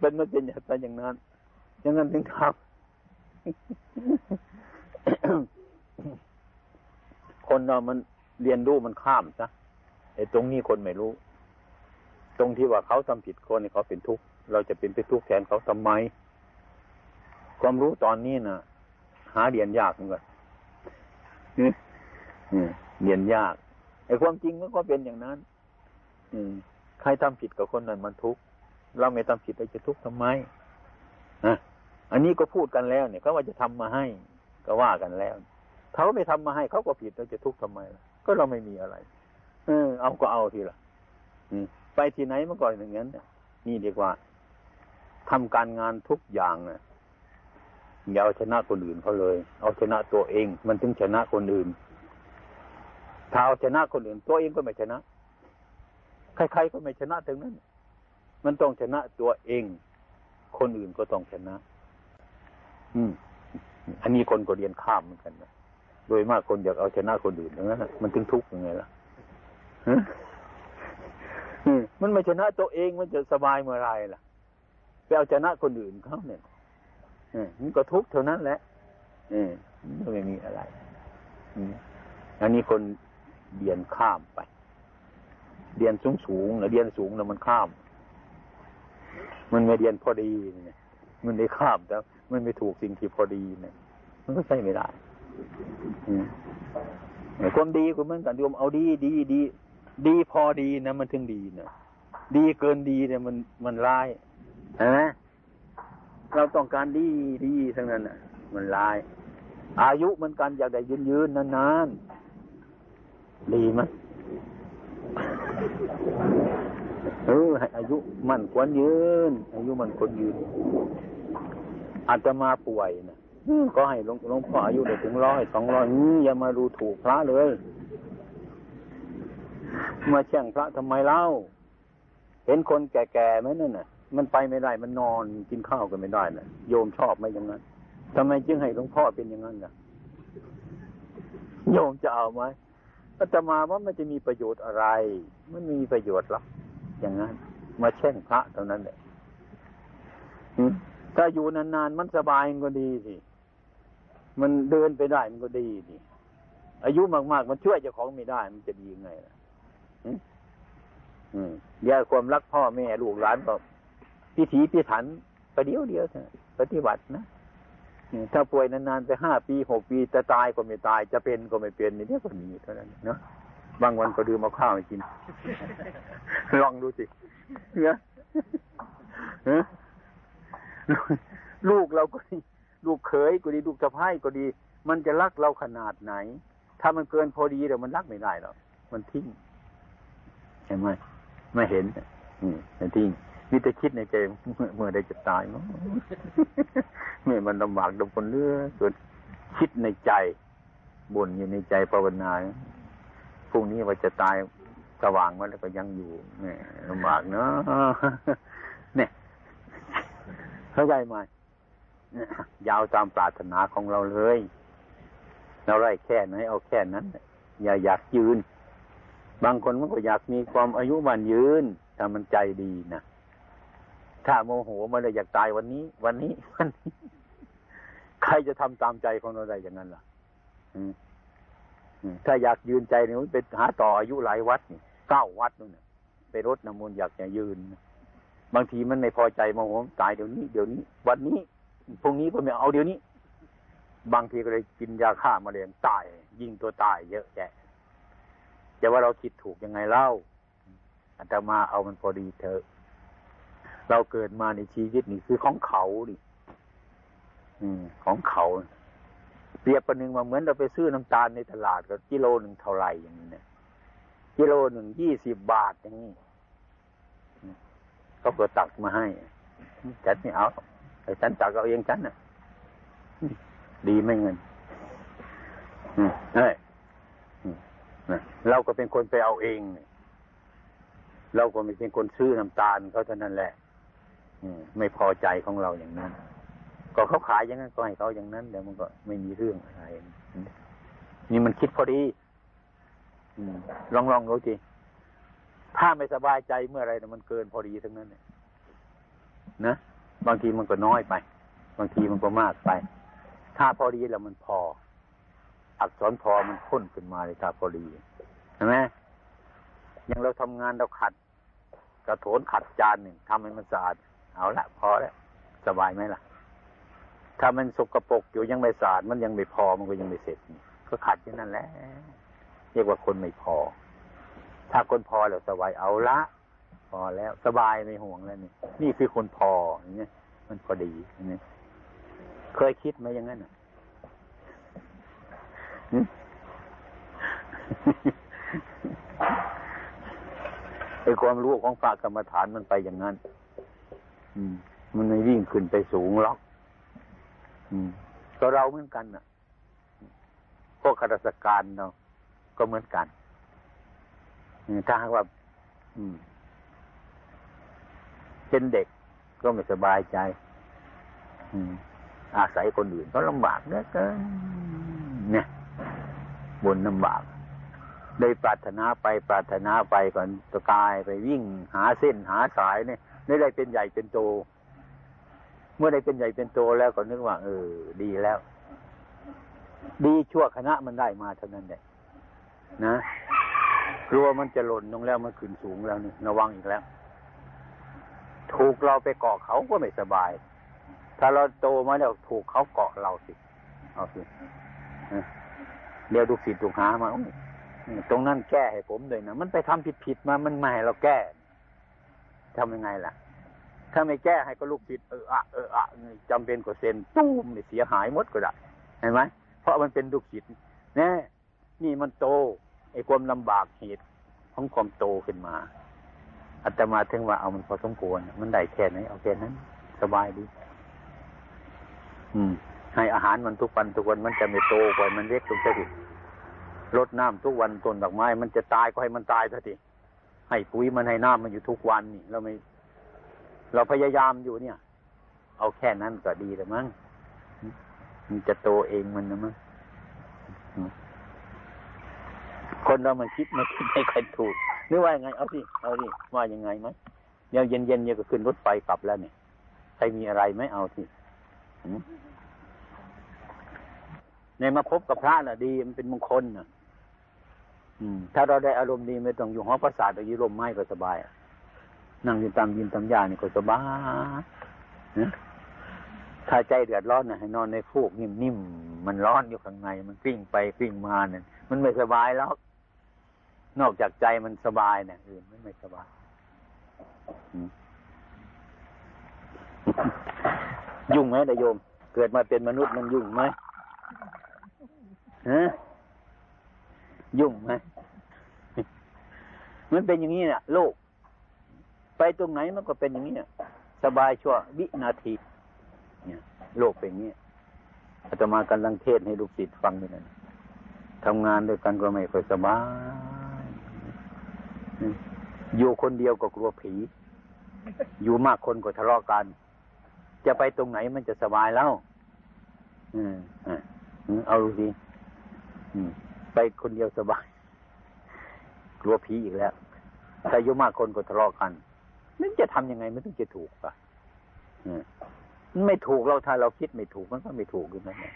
เป็นมันเป็นอย่างอย่างนั้นอย่างนั้นถึงทำ คนเรามันเรียนรู้มันข้ามซะไอ้ตรงนี้คนไม่รู้ ตรงที่ว่าเขาทำผิดคนนี่เขาเป็นทุกข์เราจะเป็นไปทุกข์แทนเขาทำไม ความรู้ตอนนี้นะ่ะ หาเรียนยากเหมือนกันเรียนยากไอ้ความจริงมันก็เป็นอย่างนั้น อืม ใครทำผิดกับคนนั้นมันทุกข์เราไม่ทำผิดเราจะทุกข์ทำไมนะ อันนี้ก็พูดกันแล้วเนี่ยเขาว่าจะทำมาให้ก็ว่ากันแล้วเขาไม่ทำมาให้เขาก็ผิดเราจะทุกข์ทำไมล่ะก็เราไม่มีอะไร เออ เอาก็เอาทีละไปที่ไหนเมาก่อนอย่างนั้นนี่ดีกว่าทำการงานทุกอย่างนะอย่าเอาชนะคนอื่นเขาเลย เอาชนะตัวเอง มันถึงชนะคนอื่น ถ้าเอาชนะคนอื่น ตัวเองก็ไม่ชนะ ใครๆก็ไม่ชนะถึงนั้น มันต้องชนะตัวเอง คนอื่นก็ต้องชนะ อืมอันนี้คนก็เรียนข้ามเหมือนกันนะโดยมากคนอยากเอาชนะคนอื่นดังนั้นมันถึงทุกข์ยังไงล่ะมันไม่ชนะตัวเองมันจะสบายเมื่อไรล่ะไปเอาชนะคนอื่นเขาเนี่ยมันก็ทุกข์เท่านั้นแหละมันไม่มีอะไรอันนี้คนเรียนข้ามไป เรียนสูงสูงนะเรียนสูงแล้วมันข้าม มันไม่เรียนพอดีเนี่ยมันได้ข้ามแต่ มันไม่ถูกสิ่งที่พอดีเนี่ย มันก็ใช่ไม่ได้ความดีคุณเหมือนกันโยมเอาดีดีดี ดีพอดีนะมันถึงดีนะดีเกินดีเนี่ยมันมันร้ายนะเราต้องการดีดีทั้งนั้นอะ มันร้าย อายุมันกันอยากได้ยืนยืนนานๆดีไหมเออให้อายุมั่นควรยืน อายุมั่นควรยืน อาจจะมาป่วยนะก็ให้หลวงหลวงพ่ออายุได้ถึงร้อยสองร้อยอย่ามาดูถูกพระเลยมาแช่งพระทำไมเล่า เห็นคนแก่ๆไหมนั่นน่ะ มันไปไม่ได้มันนอนกินข้าวกันไม่ได้น่ะ โยมชอบไหมอย่างนั้นทำไมจึงให้หลวงพ่อเป็นอย่างนั้นล่ะ โยมจะเอาไหมอาตมาว่ามันจะมีประโยชน์อะไร มันไม่มีประโยชน์หรอกอย่างนั้น มาแช่งพระเท่านั้นแหละ ถ้าอยู่นานๆมันสบายมันก็ดีสิ มันเดินไปได้มันก็ดีสิอายุมากๆ มันช่วยเจ้าของไม่ได้ มันจะดียังไงล่ะยาความรักพ่อแม่ลูกหลานก็พิถีพิถันประเดี๋ยวเดียวปฏิบัตินะถ้าป่วยนานๆไปห้าปีหกปีจะตายก็ไม่ตาย จะเป็นก็ไม่เป็นนี่เดียวก็มีเท่านั้นเนาะบางวันก็ดื่มเอาข้าวมากิน ลองดูสิเนี่ย ลูกเราก็ดีลูกเขยก็ดีลูกสะพ้ายก็ดี มันจะรักเราขนาดไหน ถ้ามันเกินพอดีเดี๋ยวมันรักไม่ได้หรอกมันทิ้งเห็นไหมไม่เห็นอืมมันทิ้งมีแต่คิดในใจเมื่อใดจะตายมั้งเมื่อมันลำบากดมคนเลือส่วนคิดในใจบ่นอยู่ในใจภาวนาพรุ่งนี้ว่าจะตายสว่างมาแล้วก็ยังอยู่เนี่ยลำบากเนาะเนี่ย เข้าใจไหมยาวตามปรารถนาของเราเลย เราไร้แค่ไหนเอาแค่นั้น อย่าอยากยืน บางคนมันก็อยากมีความอายุมันยืนถ้ามันใจดีนะถ้าโมโหมาเลยอยากตายวันนี้ วันนี้วันนี้ ใครจะทำตามใจของเราได้อย่างนั้นล่ะถ้าอยากยืนใจเนี่ยไปหาต่ออายุหลายวัดนี่เก้าวัดนู่นไปรถน้ำมนต์อยากจะยืน บางทีมันไม่พอใจโมโหตายเดี๋ยวนี้เดี๋ยวนี้ วันนี้พรุ่งนี้ก็ไม่เอาเดี๋ยวนี้ บางทีก็เลยกินยาฆ่ามาเรียงตาย ยิงตัวตายเยอะแยะจะว่าเราคิดถูกยังไงเล่าอาตมาเอามันพอดีเถอะเราเกิดมาในชีวิตนี่คือของเขาดิของเขาเปรียบประหนึ่งมาเหมือนเราไปซื้อน้ำตาลในตลาดก็กิโลหนึ่งเท่าไหร่อย่างนี้เนี่ยกิโลหนึ่งยี่สิบบาทอย่างนี้ เขาก็ตักมาให้จัดไม่เอาไอ้ฉันตักเอาเองฉันน่ะ ดีไม่เงินเฮ้ยเราก็เป็นคนไปเอาเอง เราก็ไม่เป็นคนซื้อน้ำตาลเขาเท่านั้นแหละไม่พอใจของเราอย่างนั้น ก็เขาขายอย่างนั้นก็ให้เขาอย่างนั้นเดี๋ยวมันก็ไม่มีเรื่องอะไร นี่มันคิดพอดีลองลองดูจี ถ้าไม่สบายใจเมื่อไรนะมันเกินพอดีทั้งนั้นเนี่ยนะบางทีมันก็น้อยไป บางทีมันก็มากไป ถ้าพอดีแล้วมันพอ อักษรพอมันพ้นขึ้นมาเลยถ้าพอดีใช่ไหมอย่างเราทำงานเราขัด กระโถนขัดจานหนึ่งทำให้มันสะอาดเอาละพอแล้วสบายไหมล่ะ ถ้ามันสกรปรกอยู่ยังไม่สะอาดมันยังไม่พอมันก็ยังไม่เสร็จ ก็ขัดอย่างนั้นแหละเรียกว่าคนไม่พอ ถ้าคนพอแล้วสบายเอาละ พอแล้วสบายไม่ห่วงแล้วนี่นี่คือคนพออย่างเงี้ยมันพอดีอย่างเงี้ยเคยคิดไหมอย่างนั้นอะไอความรู้ของพระกรรมฐานมันไปอย่างนั้นมันไม่วิ่งขึ้นไปสูงหรอกก็เราเหมือนกันน่ะ พวกข้าราชการเนาะก็เหมือนกัน ถ้าหากว่าเป็นเด็กก็ไม่สบายใจอาศัยคนอื่นก็ลำบากเนอะเกินเนี่ยบนลำบากได้ปรารถนาไปปรารถนาไปก่อนตกายไปวิ่งหาเส้นหาสายเนี่ยไม่ได้เป็นใหญ่เป็นโต เมื่อได้เป็นใหญ่เป็นโตแล้วก็นึกว่า เออ ดีแล้ว ดีชั่วคณะมันได้มาเท่านั้นแหละนะ กลัวมันจะหล่นลงแล้วมันขึ้นสูงแล้วนี่ระวังอีกแล้ว ถูกเราไปเกาะเขาก็ไม่สบาย ถ้าเราโตมาแล้วถูกเขาเกาะเราสิ เอาสิเดี๋ยวดูสิถูกหามาตรงนั้นแก้ให้ผมเลยนะมันไปทำผิดผิดมามันไม่ให้เราแก้ทำยังไงล่ะ ถ้าไม่แก้ให้ก็ลูกผิดเอออะเอออะจำเป็นกว่าเซ็นตู้มเสียหายหมดก็ได้เห็นไหมเพราะมันเป็นลูกศิษย์แน่นี่มันโต ไอ้ความลำบากเหตุของความโตขึ้นมาอาตมาถึงว่าเอามันพอสมควรมันได้แค่ไหนเอาแค่นั้น สบายดี อืม ให้อาหารมันทุกวันทุกวันมันจะไม่โตกว่ามันเล็กลงไปดิรดน้ำทุกวันต้นดอกไม้ มันจะตายก็ให้มันตายเถอะดิให้ปุ๋ยมันให้น้ำมันอยู่ทุกวันนี่เราไม่ เราพยายามอยู่เนี่ย เอาแค่นั้นก็ดีแล้วมั้งมันจะโตเองมันนะมั้ง คนเรามันคิดมันคิดไม่ค่อยถูกนึกว่ายังไงเอาสิเอาสิว่ายังไงไหมเดี๋ยวเย็นเย็นเนี่ยก็ขึ้นรถไฟกลับแล้วเนี่ยใครมีอะไรไหมเอาสิในมาพบกับพระน่ะ ดีมันเป็นมงคลน่ะ อืม ถ้าเราได้อารมณ์ดีไม่ต้องอยู่หอประสาทหรือยู่ร่มไม้ก็สบายนั่งอยู่ตามยินตามยานี่ก็สบายนะถ้าใจเดือดร้อนนะให้นอนในฟูกนิ่มๆมันร้อนอยู่ข้างใน มันกลิ้งไปกลิ้งมาเนี่ยมันไม่สบายแล้ว นอกจากใจมันสบายเนี่ยอื่นมันไม่สบาย ยุ่งไหมนายโยม เกิดมาเป็นมนุษย์มันยุ่งไหมฮะยุ่งไหมมันเป็นอย่างนี้เนี่ยโลก ไปตรงไหนมันก็เป็นอย่างนี้เนี่ยสบายชั่ววินาที เนี่ย โลกเป็นอย่างนี้อาตมากำลังเทศให้ลูกศิษย์ฟังอยู่นั่นทำงานด้วยกันก็ไม่ค่อยสบาย อยู่คนเดียวก็กลัวผี อยู่มากคนก็ทะเลาะกัน จะไปตรงไหนมันจะสบายแล้วอืมเอาดูสิไปคนเดียวสบาย กลัวผีอีกแล้วแต่อยู่มากคนก็ทะเลาะกันมันจะทำยังไงมันถึงจะถูกอะมันไม่ถูกเราถ้าเราคิดไม่ถูกมันก็ไม่ถูกอยู่นั่นแหละ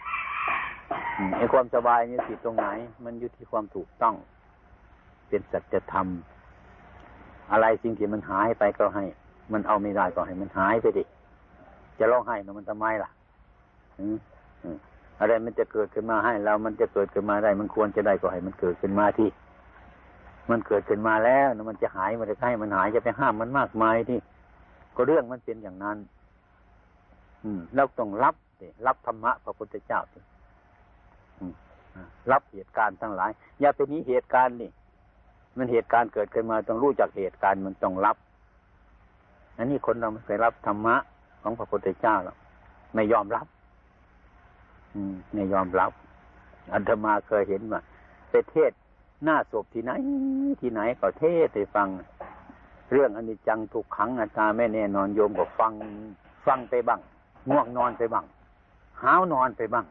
ไอ้ความสบายนี่สิตรงไหน มันอยู่ที่ความถูกต้อง เป็นสัจธรรม อะไรสิ่งที่มันหายไปก็ให้ มันเอาไม่ได้ก็ให้มันหายไปดิจะร้องไห้นะมันทำไมล่ะอะไรมันจะเกิดขึ้นมาให้เรามันจะเกิดขึ้นมาได้ มันควรจะได้ก็ให้มันเกิดขึ้นมาที่ มันเกิดขึ้นมาแล้วนะมันจะหายมันจะให้มันหายจะไปห้ามมันมากมายที่ก็เรื่องมันเป็นอย่างนั้น อืมเราต้องรับรับธรรมะพระพุทธเจ้ารับเหตุการณ์ทั้งหลาย อย่าเป็นนี้เหตุการณ์นี่ มันเหตุการณ์เกิดขึ้นมาต้องรู้จักเหตุการณ์มันต้องรับ อันนี้คนเราไม่เคยรับธรรมะของพระพุทธเจ้าหรอกไม่ยอมรับ อืมไม่ยอมรับ อันธมาเคยเห็นว่าไปเทศหน้าศพที่ไหน ที่ไหนก็เทศให้ฟัง เรื่องอนิจจังทุกขังอัตตาไม่แน่นอนโยมก็ฟัง ฟังไปบ้างง่วงนอนไปบ้างห้าวนอนไปบ้าง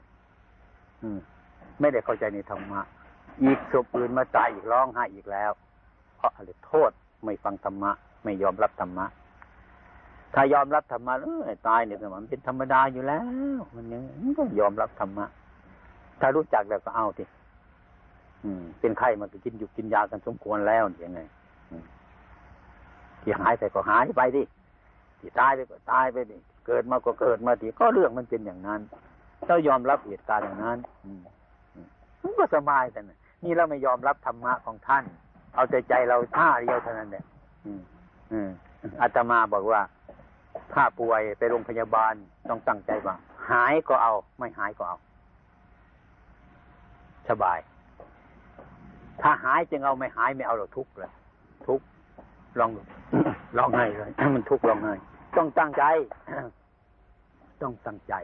อืม ไม่ได้เข้าใจในธรรมะ อีกศพอื่นมาตายอีกร้องไห้อีกแล้ว เพราะอะไรโทษไม่ฟังธรรมะ ไม่ยอมรับธรรมะ ถ้ายอมรับธรรมะเออตายเนี่ยมันเป็นธรรมดาอยู่แล้ว มันยังก็ยอมรับธรรมะ ถ้ารู้จักแล้วก็เอาทีอืม เป็นไข้มันก็กินอยู่กินยากันสมควรแล้วยังไงที่หายไปก็หายไปดิที่ตายไปก็ตายไปดิเกิดมาก็เกิดมาทีก็เรื่องมันเป็นอย่างนั้นถ้ายอมรับเหตุการณ์อย่างนั้น อืมมันก็สบายแต่นี่ เราไม่ยอมรับธรรมะของท่าน เอาใจใจเราท่าเดียวเท่านั้นแหละอาตมาบอกว่า ถ้าป่วยไปโรงพยาบาลต้องตั้งใจว่า หายก็เอา ไม่หายก็เอา สบาย ถ้าหายจึงเอาไม่หายไม่เอาเราทุกข์เลยทุกข์ลองลองให้เลยมันทุกข์ลองให้ต้องตั้งใจ ต้องตั้งใจ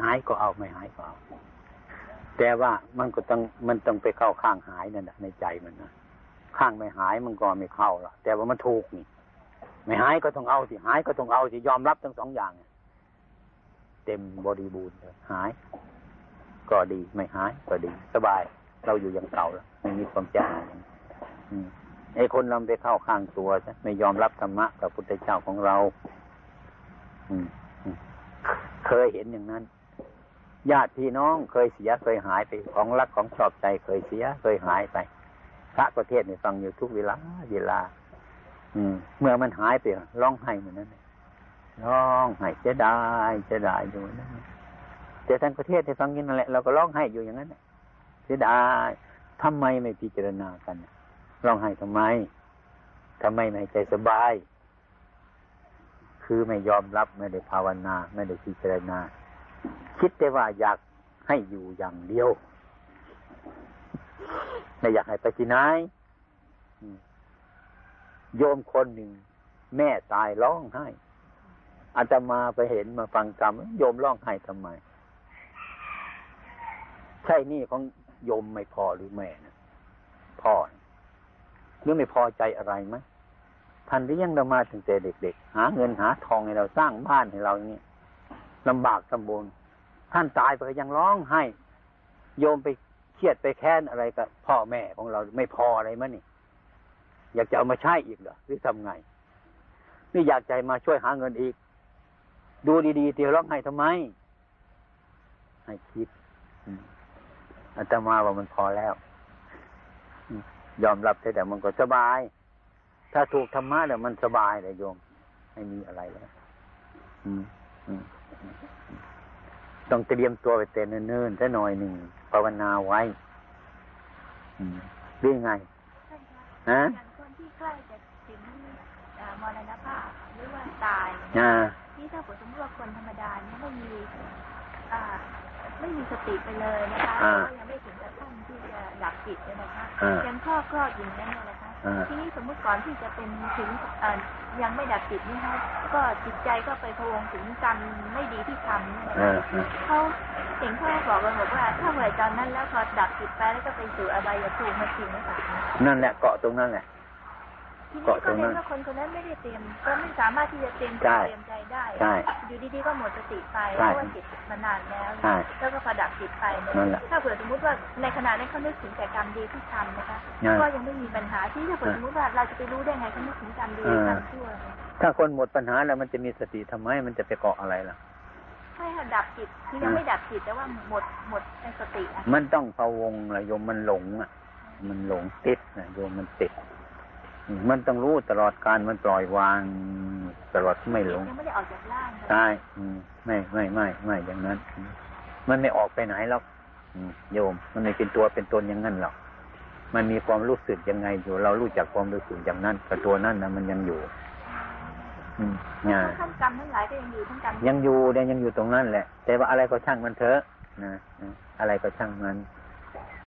หายก็เอาไม่หายก็เอา แต่ว่ามันก็ต้องมันต้องไปเข้าข้างหายนั่นแหละในใจมันนะข้างไม่หายมันก็ไม่เข้าหรอกแต่ว่ามันถูกนี่ไม่หายก็ต้องเอาสิหายก็ต้องเอาสิยอมรับทั้งสองอย่างเต็มบริบูรณ์หาย ก็ดีไม่หายก็ดี สบาย เราอยู่อย่างเก่าแล้วไม่มีความจางไอ้คนเราไปเข้าข้างตัวใช่ไม่ยอมรับธรรมะกับพุทธเจ้าของเรา อืมเคยเห็นอย่างนั้น ญาติพี่น้องเคยเสียเคยหายไปของรักของชอบใจเคยเสียเคยหายไปพระประเทศนี่ฟังอยู่ทุกเวลาเวลา อืม เมื่อมันหายไปร้องไห้เหมือนนั้นร้องไห้เสียดายเสียดายอยู่นั่นแต่ทั้งประเทศที่ฟังยินนั่นแหละเราก็ร้องไห้อยู่อย่างนั้นเสียดายทำไมไม่พิจารณากันร้องไห้ทำไมทำไมไม่ใจสบาย คือไม่ยอมรับไม่ได้ภาวนา ไม่ได้พิจารณา คิดแต่ว่าอยากให้อยู่อย่างเดียวในไม่อยากให้ไปที่ไหนโยมคนหนึ่ง แม่ตายร้องไห้อาตมาไปเห็นมาฟังกรรมโยมร้องไห้ทำไม ใช่นี่ของโยมไม่พอหรือแม่นะพ่อหรือไม่พอใจอะไรไหมท่านเลี้ยงเรามาตั้งแต่เด็กๆหาเงินหาทองให้เราสร้างบ้านให้เราอย่างนี้ ลำบากลำบนท่านตายไปยังร้องไห้โยมไปเครียดไปแค้นอะไรกับพ่อแม่ของเราไม่พออะไรมั้ยนี่ อยากจะเอามาใช้อีกเหรอหรือทำไง นี่อยากใจมาช่วยหาเงินอีก ดูดีๆเตียวร้องไห้ทำไม ให้คิดอาตมาว่ามันพอแล้วยอมรับแต่มันก็สบาย ถ้าถูกธรรมะเนี่ยมันสบายเลยโยม ไม่มีอะไรแล้ว อืม อืม ต้องเตรียมตัวไปเต้นเนิ่นๆซะหน่อยหนึ่งภาวนาไว้อืมหรือไงฮะอย่างคนที่ใกล้จะถึงเอ่อมรณภาพหรือว่าตายอ่าที่ถ้าสมมติว่าคนธรรมดาเนี่ยไม่มีอ่าไม่มีสติไปเลยนะคะอ่าก็ยังไม่ถึงกับขั้นที่จะดับจิตเลยนะคะอ่ายังครอบครอบอยู่นั่นเลยนะคะอ่า ทีนี้สมมติก่อนที่จะเป็นถึงเอ่อยังไม่ดับจิตนี่คะก็จิตใจก็ไปพะวงถึงกรรมไม่ดีที่ทำเนี่ยนะเอคะอเออเขาเห็นเขาบอกกันบอกว่าถ้าเมื่อตอนนั้นแล้วพอดับจิตไปแล้วก็ไปสู่อบายภูมิมาจริงหรือเปล่านั่นแหละเกาะตรงนั้นแหละทีนี้เกาะตก็รงเรีนั้ยนนว่าคนคนนั้นไม่ได้เตรียมก็ไม่สามารถที่จะเตรียมใจใช่เตรียมใจได้ใช่อยู่ดีๆก็หมดสติไปเพใช่ราะว่าจิตมานานแล้วใช่แล้วก็พอดับจิตไปเนี่ยนั่นแหละถ้าเผื่อสมมติว่าในขณะนั้นเขานึกถึงแต่กรรมดีที่ทำนะคะนั่นก็ยังไม่มีปัญหาที่ถ้าเผื่อสมมติว่าเราจะไปรู้ได้ไงเขานึกถึงกรรมดีเออกรรมชั่วถ้าคนหมดปัญหาแล้วมันจะมีสติทำไมมันจะไปเกาะอะไรล่ะให้ค่ะดับจิตคือยังไม่ดับจิตแต่ว่าหมดหมดในสติอะมันต้องพะวงละโยมมันหลงอะ มันหลงติดนะโยมมันติดอื มมันต้องรู้ตลอดการมันปล่อยวางตลอดไม่หลงยังไม่ได้ออกจากร่างเลยใช่อืมไม่ไม่ไม่ไม่อย่างนั้นอืมมันไม่ออกไปไหนหรอกอืมโยม มันไม่เป็นตัวเป็นตนอย่างนั้นหรอกมันมีความรู้สึกยังไงอยู่ เรารู้จักความรู้สึกอย่างนั้นแต่ตัวนั้นนะมันยังอยู่อืมเนี่ยทั้งกรรมทั้งหลายก็ยังอยู่ทั้งกรรมยังอยู่เนี่ยยังอยู่ตรงนั้นแหละ แต่ว่าอะไรก็ช่างมันเถอะนะนะอะไรก็ช่างมันแ